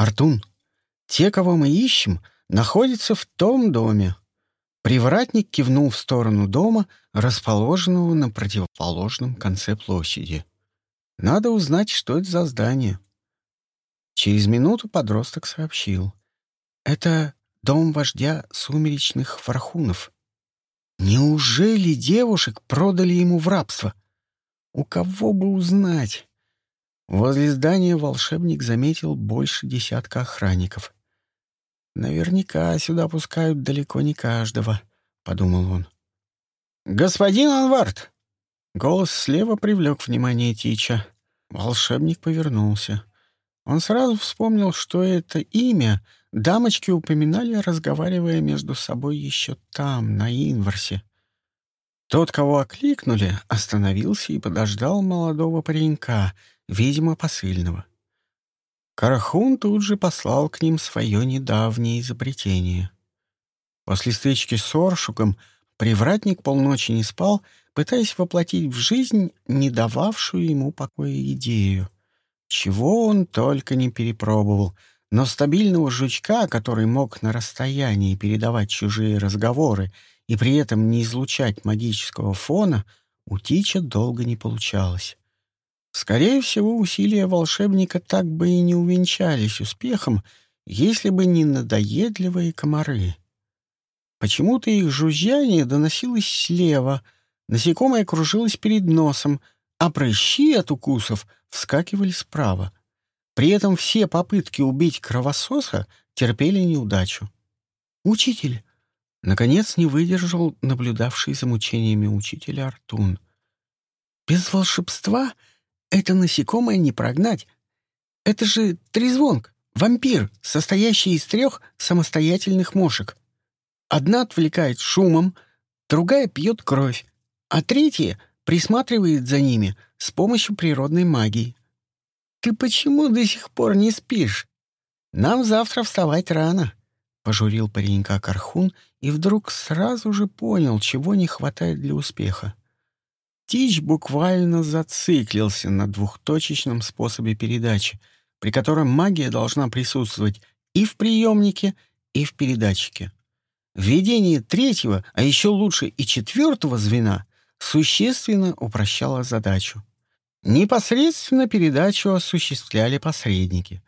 «Артун, те, кого мы ищем, находятся в том доме». Привратник кивнул в сторону дома, расположенного на противоположном конце площади. «Надо узнать, что это за здание». Через минуту подросток сообщил. «Это дом вождя сумеречных вархунов. Неужели девушек продали ему в рабство? У кого бы узнать?» Возле здания волшебник заметил больше десятка охранников. «Наверняка сюда пускают далеко не каждого», — подумал он. «Господин Анвард!» Голос слева привлек внимание Тича. Волшебник повернулся. Он сразу вспомнил, что это имя дамочки упоминали, разговаривая между собой еще там, на Инварсе. Тот, кого окликнули, остановился и подождал молодого паренька, видимо, посыльного. Карахун тут же послал к ним свое недавнее изобретение. После стычки с Оршуком привратник полночи не спал, пытаясь воплотить в жизнь не дававшую ему покоя идею. Чего он только не перепробовал, но стабильного жучка, который мог на расстоянии передавать чужие разговоры и при этом не излучать магического фона, у Тича долго не получалось. Скорее всего, усилия волшебника так бы и не увенчались успехом, если бы не надоедливые комары. Почему-то их жужжание доносилось слева, насекомое кружилось перед носом, а прыщи от укусов вскакивали справа. При этом все попытки убить кровососа терпели неудачу. «Учитель!» — наконец не выдержал наблюдавший за мучениями учителя Артун. «Без волшебства это насекомое не прогнать. Это же трезвонг, вампир, состоящий из трех самостоятельных мошек. Одна отвлекает шумом, другая пьет кровь, а третья присматривает за ними с помощью природной магии. «Ты почему до сих пор не спишь? Нам завтра вставать рано», — пожурил паренька Кархун и вдруг сразу же понял, чего не хватает для успеха. Тич буквально зациклился на двухточечном способе передачи, при котором магия должна присутствовать и в приемнике, и в передатчике. Введение третьего, а еще лучше и четвертого звена существенно упрощало задачу. Непосредственно передачу осуществляли посредники,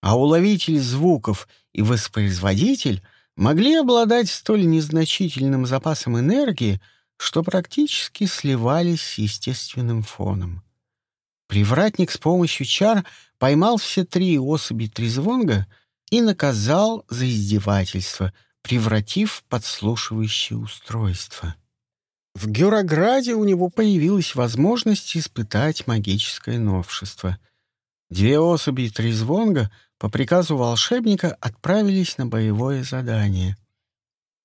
а уловитель звуков и воспроизводитель могли обладать столь незначительным запасом энергии, что практически сливались с естественным фоном. Привратник с помощью чар поймал все три особи трезвонга и наказал за издевательство, превратив в подслушивающее устройство. В Гюрограде у него появилась возможность испытать магическое новшество. Две особи трезвонга по приказу волшебника отправились на боевое задание.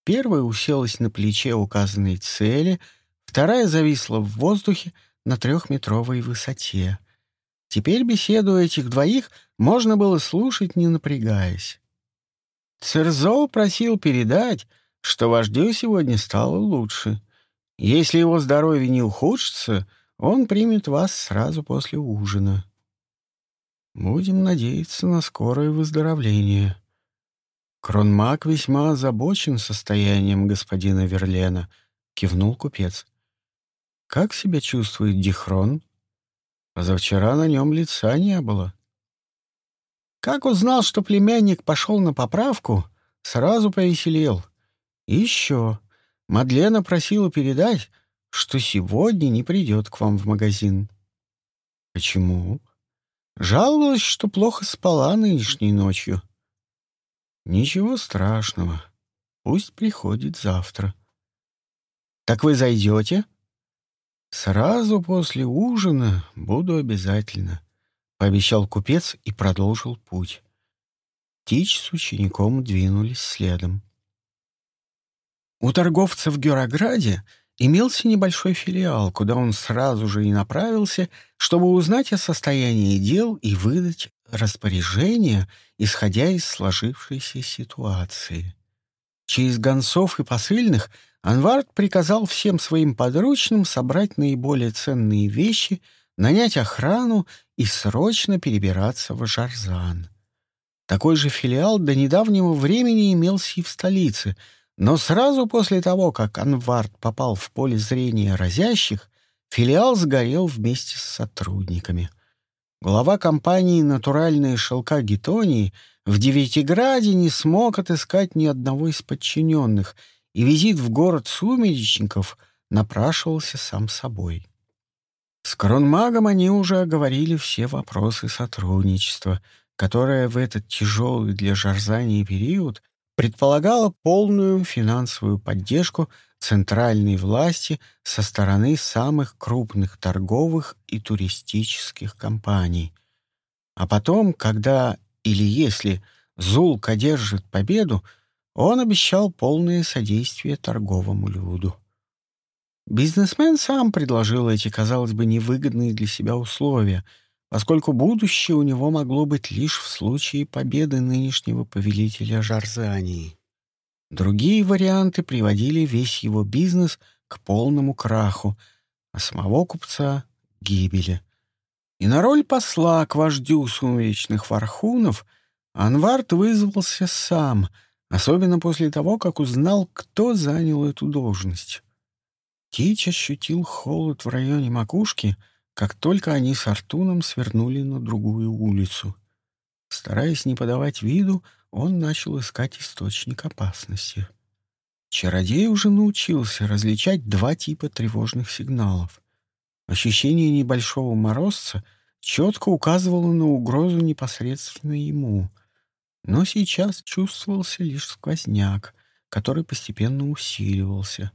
Первая уселась на плече указанной цели, вторая зависла в воздухе на трехметровой высоте. Теперь беседу этих двоих можно было слушать, не напрягаясь. Церзол просил передать, что вождю сегодня стало лучше. Если его здоровье не ухудшится, он примет вас сразу после ужина. Будем надеяться на скорое выздоровление. Кронмак весьма озабочен состоянием господина Верлена, кивнул купец. Как себя чувствует Дихрон? Позавчера на нем лица не было. Как узнал, что племянник пошел на поправку, сразу повеселел. И еще. Мадлена просила передать, что сегодня не придет к вам в магазин. Почему? Жаловалась, что плохо спала нынешней ночью. Ничего страшного. Пусть приходит завтра. Так вы зайдете? Сразу после ужина буду обязательно, пообещал купец и продолжил путь. Тич с учеником двинулись следом. У торговца в Гюрограде имелся небольшой филиал, куда он сразу же и направился, чтобы узнать о состоянии дел и выдать распоряжение, исходя из сложившейся ситуации. Через гонцов и посыльных Анвард приказал всем своим подручным собрать наиболее ценные вещи, нанять охрану и срочно перебираться в Жарзан. Такой же филиал до недавнего времени имелся и в столице, но сразу после того, как Анвард попал в поле зрения разящих, филиал сгорел вместе с сотрудниками. Глава компании «Натуральные шелка Гетонии» в Девятиграде не смог отыскать ни одного из подчиненных, и визит в город сумеречников напрашивался сам собой. С Кронмагом они уже оговорили все вопросы сотрудничества, которое в этот тяжелый для Жарзания период предполагало полную финансовую поддержку центральной власти со стороны самых крупных торговых и туристических компаний. А потом, когда или если Зулк одержит победу, он обещал полное содействие торговому люду. Бизнесмен сам предложил эти, казалось бы, невыгодные для себя условия, поскольку будущее у него могло быть лишь в случае победы нынешнего повелителя Жарзании. Другие варианты приводили весь его бизнес к полному краху, а самого купца — гибели. И на роль посла к вождю сумеречных вархунов Анвард вызвался сам, особенно после того, как узнал, кто занял эту должность. Тич ощутил холод в районе макушки, как только они с Артуном свернули на другую улицу. Стараясь не подавать виду, он начал искать источник опасности. Чародей уже научился различать два типа тревожных сигналов. Ощущение небольшого морозца четко указывало на угрозу непосредственно ему, но сейчас чувствовался лишь сквозняк, который постепенно усиливался.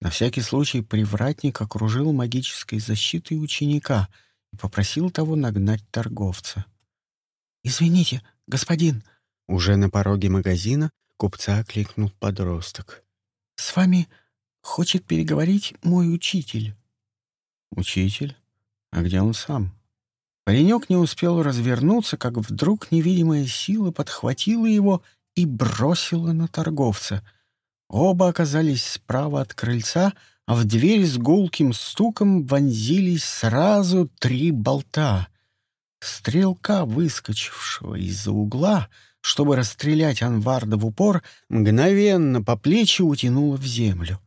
На всякий случай привратник окружил магической защитой ученика и попросил того нагнать торговца. «Извините, господин», уже на пороге магазина купца окликнул подросток. «С вами хочет переговорить мой учитель». «Учитель? А где он сам?» Паренек не успел развернуться, как вдруг невидимая сила подхватила его и бросила на торговца. Оба оказались справа от крыльца, а в дверь с гулким стуком вонзились сразу три болта. Стрелка, выскочившего из-за угла, — чтобы расстрелять Анварда в упор, мгновенно по плечи утянуло в землю.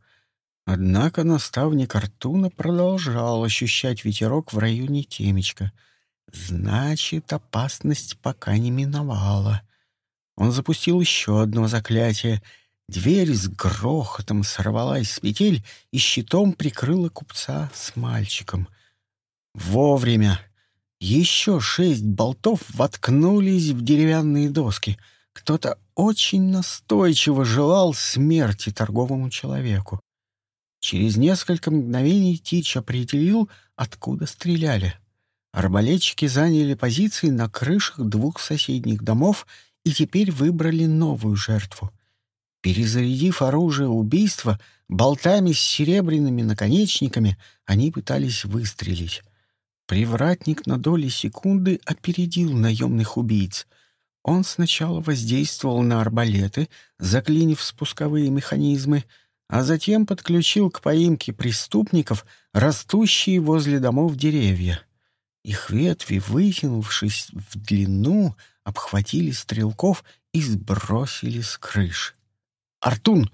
Однако наставник Артуна продолжал ощущать ветерок в районе темечка. Значит, опасность пока не миновала. Он запустил еще одно заклятие. Дверь с грохотом сорвалась с петель и щитом прикрыла купца с мальчиком. Вовремя! Еще шесть болтов воткнулись в деревянные доски. Кто-то очень настойчиво желал смерти торговому человеку. Через несколько мгновений Тич определил, откуда стреляли. Арбалетчики заняли позиции на крышах двух соседних домов и теперь выбрали новую жертву. Перезарядив оружие убийства, болтами с серебряными наконечниками они пытались выстрелить. Привратник на доли секунды опередил наемных убийц. Он сначала воздействовал на арбалеты, заклинив спусковые механизмы, а затем подключил к поимке преступников растущие возле домов деревья. Их ветви, вытянувшись в длину, обхватили стрелков и сбросили с крыш. «Артун,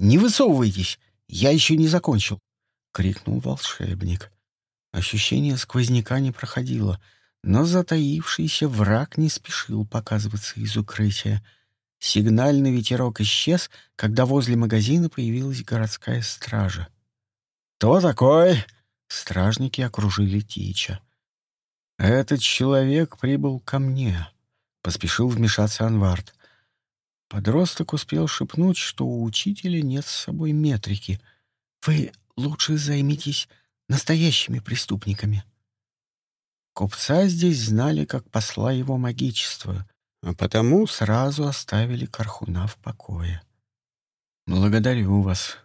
не высовывайтесь! Я еще не закончил!» — крикнул волшебник. Ощущение сквозняка не проходило, но затаившийся враг не спешил показываться из укрытия. Сигнальный ветерок исчез, когда возле магазина появилась городская стража. «Кто такой?» Стражники окружили Тича. «Этот человек прибыл ко мне», — поспешил вмешаться Анвард. Подросток успел шепнуть, что у учителя нет с собой метрики. «Вы лучше займитесь настоящими преступниками. Купца здесь знали как посла его магичества, а потому сразу оставили Кархуна в покое. «Благодарю вас».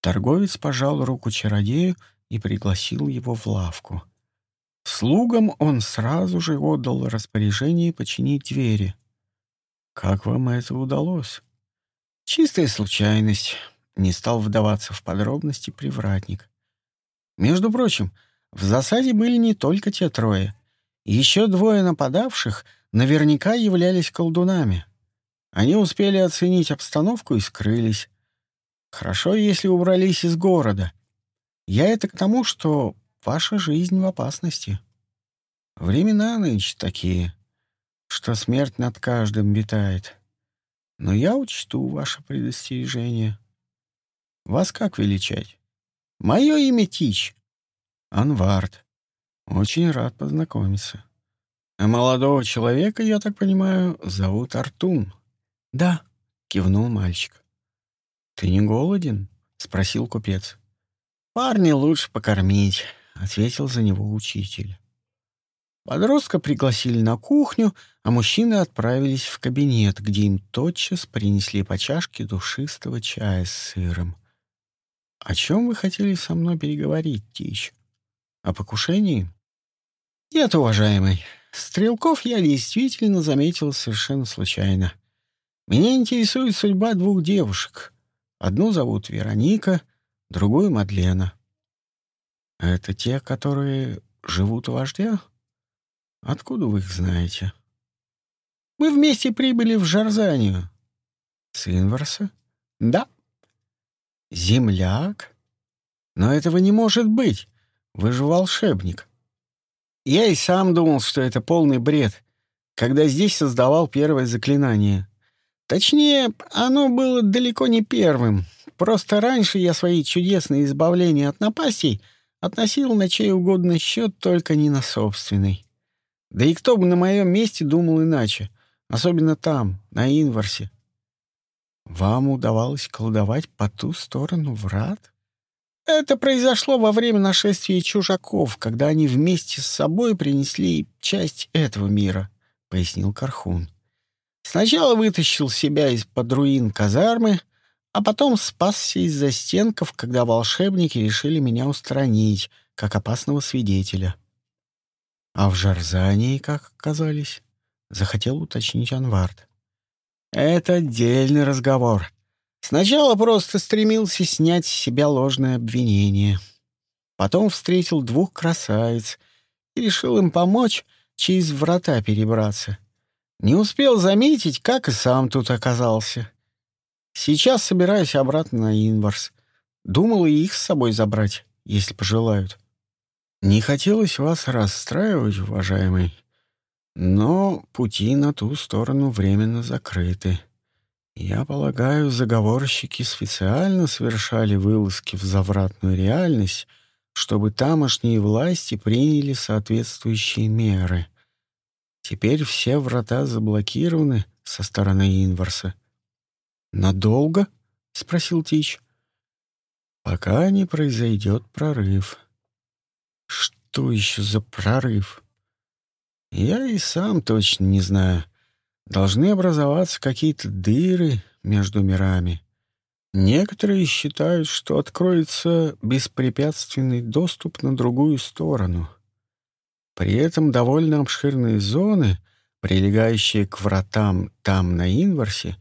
Торговец пожал руку чародею и пригласил его в лавку. Слугам он сразу же отдал распоряжение починить двери. «Как вам это удалось?» «Чистая случайность», — не стал вдаваться в подробности привратник. Между прочим, в засаде были не только те трое. Еще двое нападавших наверняка являлись колдунами. Они успели оценить обстановку и скрылись. Хорошо, если убрались из города. Я это к тому, что ваша жизнь в опасности. Времена нынче такие, что смерть над каждым витает. Но я учту ваше предостережение. Вас как величать? Мое имя Тич. Анвард. Очень рад познакомиться. А молодого человека, я так понимаю, зовут Артун. Да, кивнул мальчик. Ты не голоден? спросил купец. Парня лучше покормить, ответил за него учитель. Подростка пригласили на кухню, а мужчины отправились в кабинет, где им тотчас принесли по чашке душистого чая с сыром. «О чем вы хотели со мной переговорить, Тич? О покушении?» «Нет, уважаемый, стрелков я действительно заметил совершенно случайно. Меня интересует судьба двух девушек. Одну зовут Вероника, другую — Мадлена. Это те, которые живут у вождя?» Откуда вы их знаете? Мы вместе прибыли в Жарзанию. С Инварса? Да. Земляк? Но этого не может быть. Вы же волшебник. Я и сам думал, что это полный бред, когда здесь создавал первое заклинание. Точнее, оно было далеко не первым. Просто раньше я свои чудесные избавления от напастей относил на чей угодно счет, только не на собственный. Да и кто бы на моем месте думал иначе, особенно там, на Инварсе. Вам удавалось колдовать по ту сторону врат? Это произошло во время нашествия чужаков, когда они вместе с собой принесли часть этого мира, — пояснил Кархун. Сначала вытащил себя из-под руин казармы, а потом спасся из-за стенков, когда волшебники решили меня устранить, как опасного свидетеля. А в Жарзании как оказались? Захотел уточнить Анвард. Это отдельный разговор. Сначала просто стремился снять с себя ложное обвинение. Потом встретил двух красавиц и решил им помочь через врата перебраться. Не успел заметить, как и сам тут оказался. Сейчас собираюсь обратно на Инварс. Думал и их с собой забрать, если пожелают. Не хотелось вас расстраивать, уважаемый, но пути на ту сторону временно закрыты. Я полагаю, заговорщики специально совершали вылазки в завратную реальность, чтобы тамошние власти приняли соответствующие меры. Теперь все врата заблокированы со стороны Инварса. «Надолго?» — спросил Тич. «Пока не произойдет прорыв», что еще за прорыв? Я и сам точно не знаю. Должны образоваться какие-то дыры между мирами. Некоторые считают, что откроется беспрепятственный доступ на другую сторону. При этом довольно обширные зоны, прилегающие к вратам там на Инварсе,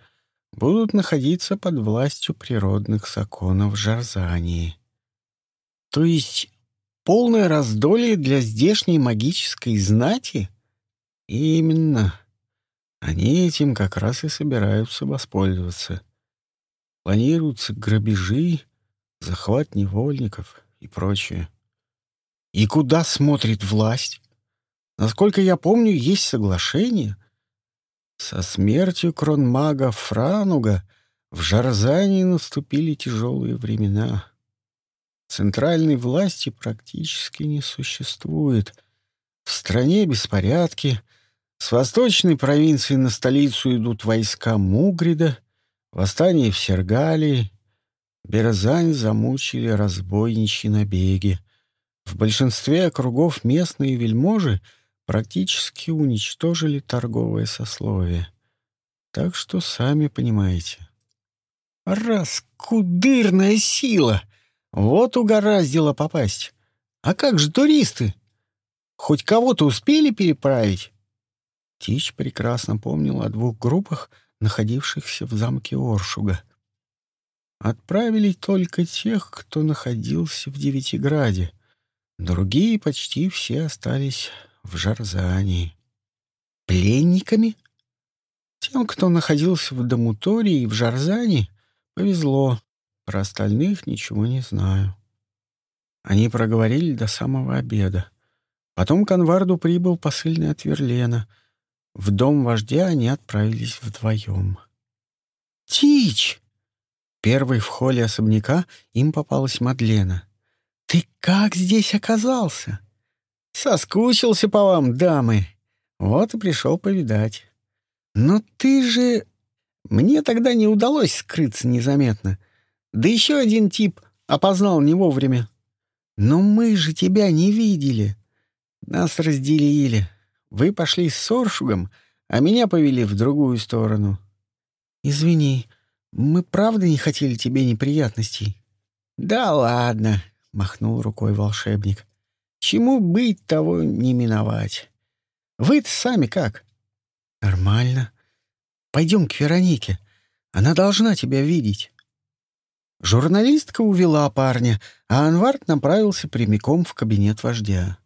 будут находиться под властью природных законов Жарзании. То есть полное раздолье для здешней магической знати? Именно. Они этим как раз и собираются воспользоваться. Планируются грабежи, захват невольников и прочее. И куда смотрит власть? Насколько я помню, есть соглашение. Со смертью кронмага Франуга в Жарзании наступили тяжелые времена. Центральной власти практически не существует. В стране беспорядки. С восточной провинции на столицу идут войска Мугрида, восстание в Сергалии. Берзань замучили разбойничьи набеги. В большинстве округов местные вельможи практически уничтожили торговое сословие. Так что сами понимаете. «Раскудырная сила!» Вот угораздило попасть. А как же туристы? Хоть кого-то успели переправить? Тич прекрасно помнил о двух группах, находившихся в замке Оршуга. Отправили только тех, кто находился в Девятиграде. Другие почти все остались в Жарзании. Пленниками? Тем, кто находился в Дамутории и в Жарзане, повезло. Про остальных ничего не знаю. Они проговорили до самого обеда. Потом к Анварду прибыл посыльный от Верлена. В дом вождя они отправились вдвоем. «Тич!» Первой в холле особняка им попалась Мадлена. «Ты как здесь оказался?» «Соскучился по вам, дамы. Вот и пришел повидать». «Но ты же...» Мне тогда не удалось скрыться незаметно. Да еще один тип опознал не вовремя. Но мы же тебя не видели. Нас разделили. Вы пошли с Соршугом, а меня повели в другую сторону. Извини, мы правда не хотели тебе неприятностей? Да ладно, махнул рукой волшебник. Чему быть, того не миновать. Вы-то сами как? Нормально. Пойдем к Веронике. Она должна тебя видеть. Журналистка увела парня, а Анвард направился прямиком в кабинет вождя.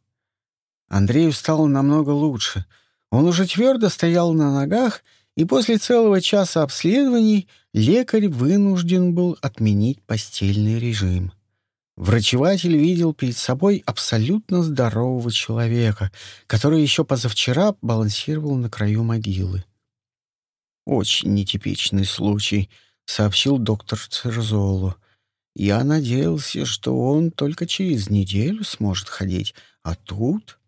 Андрею стало намного лучше. Он уже твердо стоял на ногах, и после целого часа обследований лекарь вынужден был отменить постельный режим. Врачеватель видел перед собой абсолютно здорового человека, который еще позавчера балансировал на краю могилы. «Очень нетипичный случай», — сообщил доктор Церзолу. «Я надеялся, что он только через неделю сможет ходить, а тут...»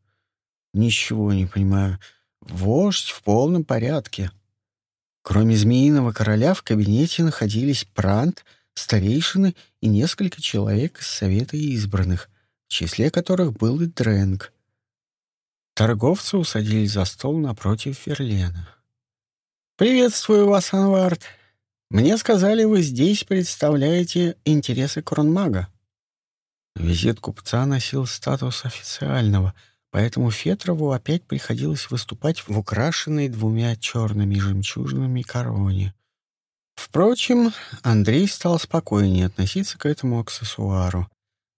«Ничего не понимаю. Вождь в полном порядке». Кроме Змеиного Короля в кабинете находились Прант, старейшины и несколько человек из Совета избранных, в числе которых был и Дрэнг. Торговцы усадились за стол напротив Верлена. «Приветствую вас, Анвард. Мне сказали, вы здесь представляете интересы Кронмага». Визит купца носил статус официального — поэтому Фетрову опять приходилось выступать в украшенной двумя черными жемчужинами короне. Впрочем, Андрей стал спокойнее относиться к этому аксессуару,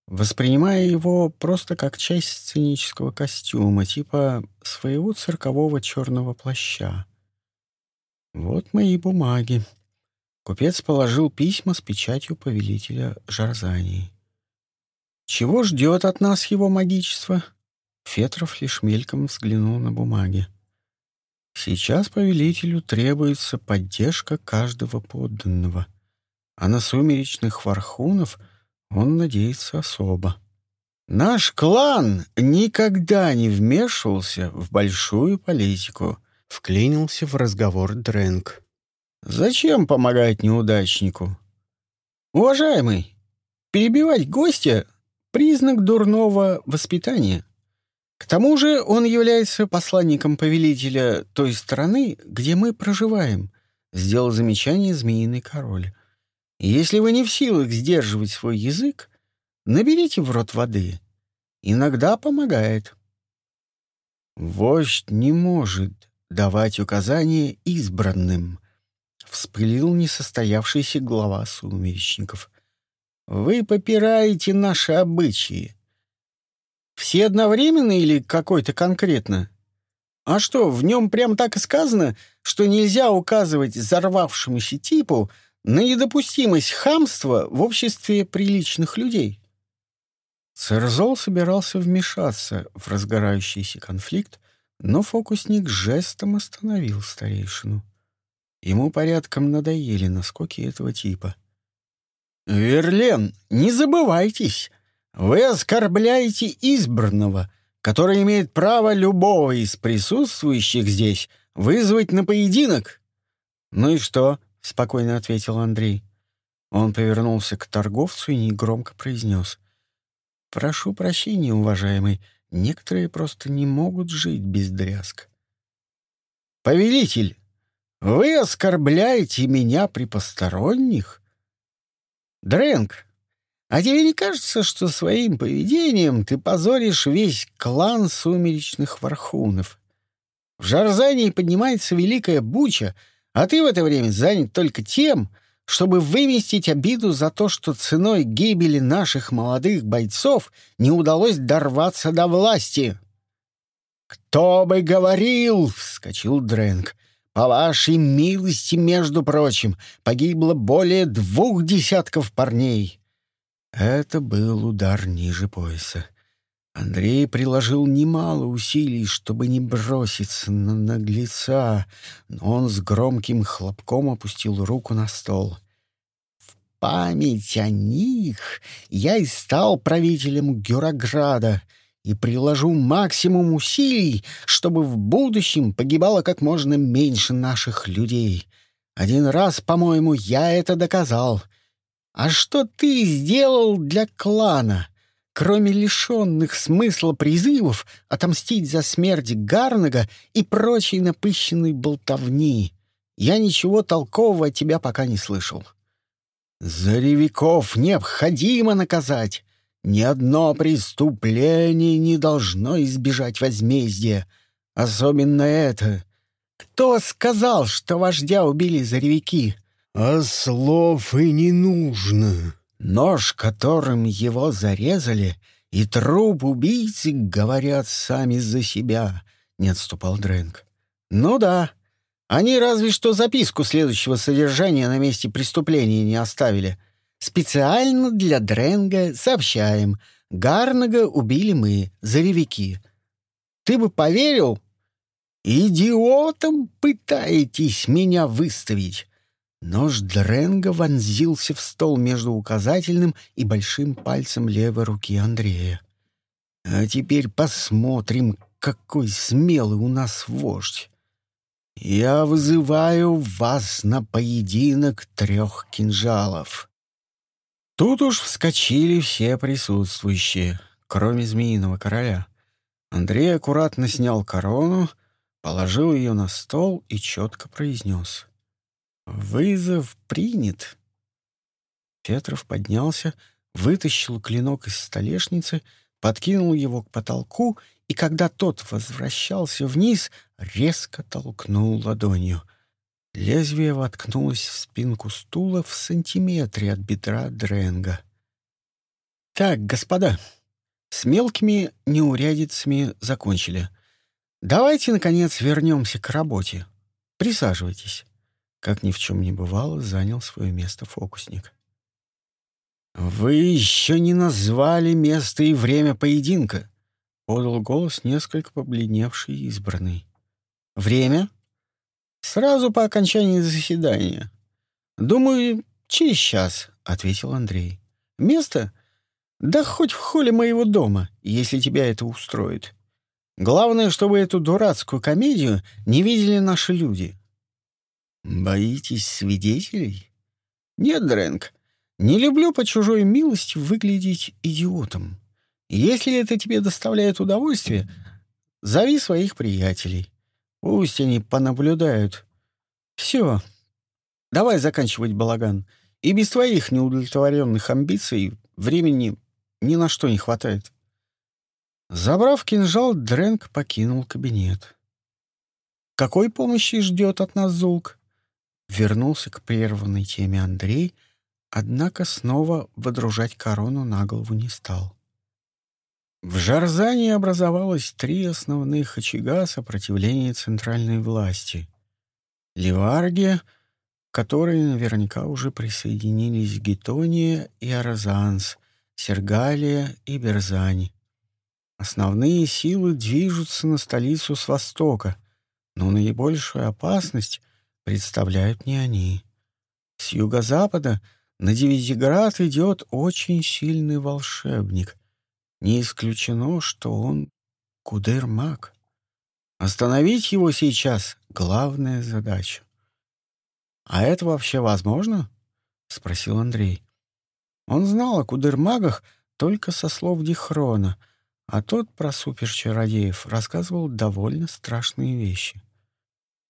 воспринимая его просто как часть сценического костюма, типа своего циркового черного плаща. Вот мои бумаги. Купец положил письма с печатью повелителя Жарзании. Чего ждет от нас его магичество? Фетров лишь мельком взглянул на бумаги. Сейчас повелителю требуется поддержка каждого подданного, а на сумеречных вархунов он надеется особо. «Наш клан никогда не вмешивался в большую политику», — вклинился в разговор Дрэнк. «Зачем помогать неудачнику?» «Уважаемый, перебивать гостя — признак дурного воспитания. К тому же он является посланником повелителя той страны, где мы проживаем, сделал замечание змеиный король. Если вы не в силах сдерживать свой язык, наберите в рот воды. Иногда помогает. Вождь не может давать указания избранным, вспылил несостоявшийся глава сумеречников. Вы попираете наши обычаи. Все одновременно или какой-то конкретно? А что, в нем прям так и сказано, что нельзя указывать взорвавшемуся типу на недопустимость хамства в обществе приличных людей? Церзол собирался вмешаться в разгорающийся конфликт, но фокусник жестом остановил старейшину. Ему порядком надоели наскоки этого типа. «Верлен, не забывайтесь, вы оскорбляете избранного, который имеет право любого из присутствующих здесь вызвать на поединок. Ну и что? спокойно ответил Андрей. Он повернулся к торговцу и негромко произнес. «Прошу прощения, уважаемый, некоторые просто не могут жить без дрязг». «Повелитель, вы оскорбляете меня при посторонних?» «Дрэнк, а тебе не кажется, что своим поведением ты позоришь весь клан сумеречных вархунов? В Жарзании поднимается великая буча, а ты в это время занят только тем, чтобы выместить обиду за то, что ценой гибели наших молодых бойцов не удалось дорваться до власти. «Кто бы говорил!» — вскочил Дрэнк. «По вашей милости, между прочим, погибло более двух десятков парней». Это был удар ниже пояса. Андрей приложил немало усилий, чтобы не броситься на наглеца, но он с громким хлопком опустил руку на стол. В память о них я и стал правителем Гюрограда — и приложу максимум усилий, чтобы в будущем погибало как можно меньше наших людей. Один раз, по-моему, я это доказал. А что ты сделал для клана? Кроме лишенных смысла призывов отомстить за смерть Гарнага и прочей напыщенной болтовни, я ничего толкового от тебя пока не слышал. Заревиков необходимо наказать. Ни одно преступление не должно избежать возмездия. Особенно это. Кто сказал, что вождя убили заревики? А слов и не нужно. Нож, которым его зарезали, и труп убийцы говорят сами за себя, — не отступал Дрэнк. Ну да, они разве что записку следующего содержания на месте преступления не оставили — Специально для Дренга сообщаем. Гарнага убили мы, заревики. Ты бы поверил? Идиотом пытаетесь меня выставить. Нож Дренга вонзился в стол между указательным и большим пальцем левой руки Андрея. А теперь посмотрим, какой смелый у нас вождь. Я вызываю вас на поединок трех кинжалов. Тут уж вскочили все присутствующие, кроме Змеиного Короля. Андрей аккуратно снял корону, положил ее на стол и четко произнес. «Вызов принят». Петров поднялся, вытащил клинок из столешницы, подкинул его к потолку и, когда тот возвращался вниз, резко толкнул ладонью — Лезвие воткнулось в спинку стула в сантиметре от бедра Дренга. «Так, господа, с мелкими неурядицами закончили. Давайте, наконец, вернемся к работе. Присаживайтесь». Как ни в чем не бывало, занял свое место фокусник. «Вы еще не назвали место и время поединка», — подал голос несколько побледневший избранный. «Время?» Сразу по окончании заседания. Думаю, через час, ответил Андрей. Место? Да хоть в холле моего дома, если тебя это устроит. Главное, чтобы эту дурацкую комедию не видели наши люди. Боитесь свидетелей? Нет, Дрэнк, не люблю по чужой милости выглядеть идиотом. Если это тебе доставляет удовольствие, зови своих приятелей. Пусть они понаблюдают. Все. Давай заканчивать балаган. И без твоих неудовлетворенных амбиций времени ни на что не хватает. Забрав кинжал, Дрэнк покинул кабинет. «Какой помощи ждет от нас Зулк?» Вернулся к прерванной теме Андрей, однако снова водружать корону на голову не стал. В Жарзане образовалось три основных очага сопротивления центральной власти. Ливаргия, которые наверняка уже присоединились Гетония и Аразанс, Сергалия и Берзань. Основные силы движутся на столицу с востока, но наибольшую опасность представляют не они. С юго-запада на Девятиград идет очень сильный волшебник — не исключено, что он кудыр-маг. Остановить его сейчас — главная задача. «А это вообще возможно?» — спросил Андрей. Он знал о кудыр-магах только со слов Дихрона, а тот про суперчародеев рассказывал довольно страшные вещи.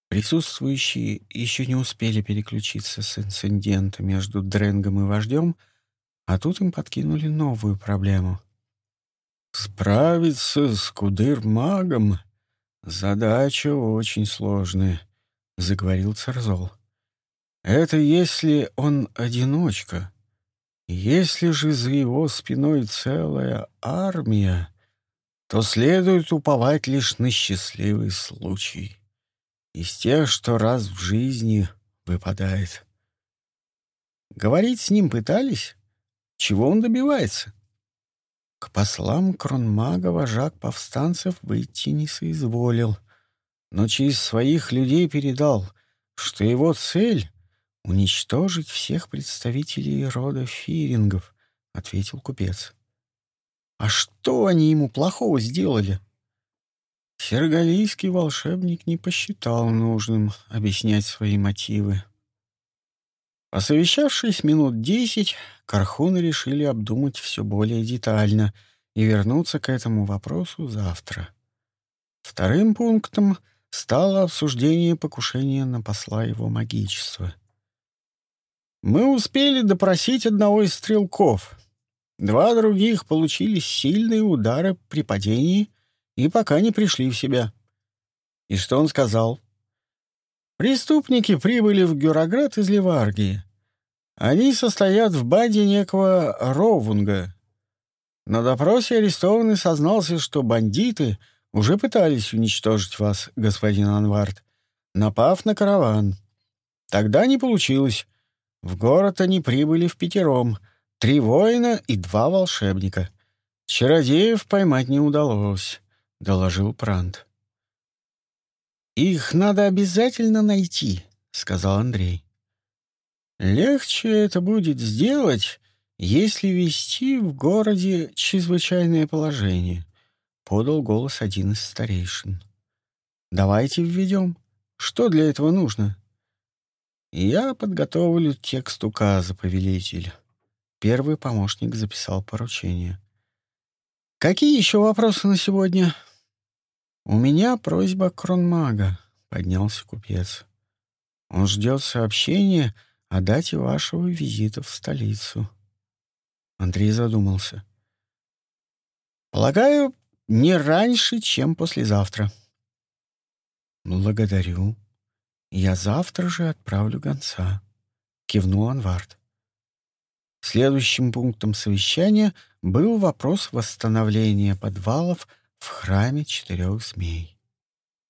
Присутствующие еще не успели переключиться с инцидента между Дренгом и вождем, а тут им подкинули новую проблему — Справиться с кудыр-магом — задача очень сложная, — заговорил Царзол. Это если он одиночка. Если же за его спиной целая армия, то следует уповать лишь на счастливый случай. Из тех, что раз в жизни выпадает. Говорить с ним пытались? Чего он добивается? К послам кронмага вожак повстанцев выйти не соизволил, но через своих людей передал, что его цель — уничтожить всех представителей рода фирингов, — ответил купец. А что они ему плохого сделали? Сергалийский волшебник не посчитал нужным объяснять свои мотивы. Посовещавшись минут десять, Кархуны решили обдумать все более детально и вернуться к этому вопросу завтра. Вторым пунктом стало обсуждение покушения на посла его магичества. Мы успели допросить одного из стрелков. Два других получили сильные удары при падении и пока не пришли в себя. И что он сказал? Преступники прибыли в Гюроград из Ливаргии. Они состоят в банде некого Ровунга. На допросе арестованный сознался, что бандиты уже пытались уничтожить вас, господин Анвард, напав на караван. Тогда не получилось. В город они прибыли в пятером, три воина и два волшебника. Чародеев поймать не удалось, — доложил Прант. «Их надо обязательно найти», — сказал Андрей. Легче это будет сделать, если ввести в городе чрезвычайное положение, подал голос один из старейшин. Давайте введем. Что для этого нужно? Я подготовлю текст указа, повелитель. Первый помощник записал поручение. Какие еще вопросы на сегодня? У меня просьба кронмага, поднялся купец. Он ждет сообщения о дате вашего визита в столицу. Андрей задумался. Полагаю, не раньше, чем послезавтра. Благодарю. Я завтра же отправлю гонца, кивнул Анвард. Следующим пунктом совещания был вопрос восстановления подвалов в храме четырех змей.